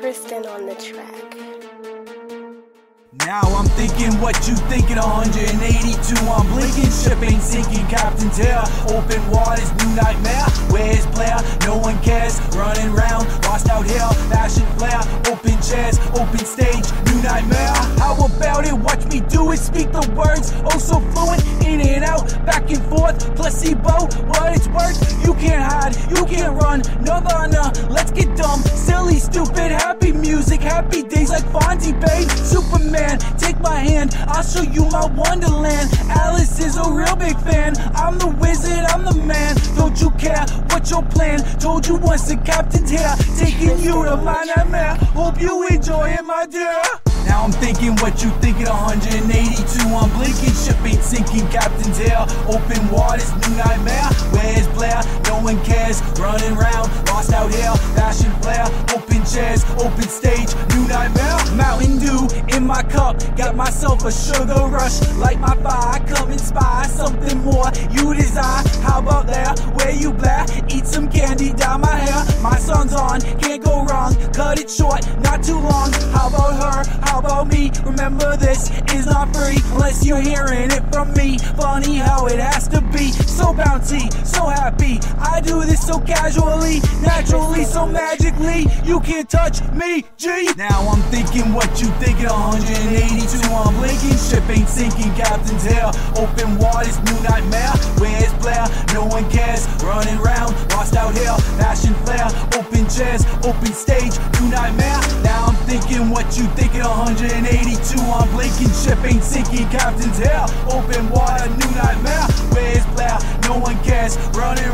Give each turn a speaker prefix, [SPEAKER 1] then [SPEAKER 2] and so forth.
[SPEAKER 1] Tristan on the track.
[SPEAKER 2] Now I'm thinking what you thinking 182 I'm blinking ship ain't sinking Captain Tail Open waters new nightmare. Where's Blair? no one cares. Running round lost out here. Fashion flare. Open chairs open stage new nightmare. How about it? Watch me do it. Speak the words. Oh so back and forth placebo what it's worth you can't hide you can't run no no no let's get dumb silly stupid happy music happy days like Fonzie babe Superman take my hand I'll show you my wonderland Alice is a real big fan I'm the wizard I'm the man don't you care what your plan told you once the captain's here taking you to my nightmare hope you enjoy it my dear now I'm thinking what you thinking 182 I'm blinking ship ain't sinking. Captain's Hill open waters new nightmare. Where's Blair? No one cares. Running round lost out here. Fashion flare open chairs open stage new nightmare. Mountain Dew in my cup got myself a sugar rush. Like my fire come inspire something more. You desire how about there where you black eat some candy down my hair. My son's on can't go wrong. Cut it short not too long. How about her remember this is not free unless you're hearing it from me. Funny how it has to be. So bouncy so happy. I do this so casually naturally so magically. You can't touch me G. Now I'm thinking what you thinking 182 I'm blinking. Ship ain't sinking. Captain's Hill open waters new nightmare. Where's Blair? No one cares. Running around lost out here. Fashion flare open chairs open stage new nightmare now I'm thinking what you thinking 182 I'm blinking ship ain't sinking Captain's Hill open water new nightmare. Where's Blair no one cares running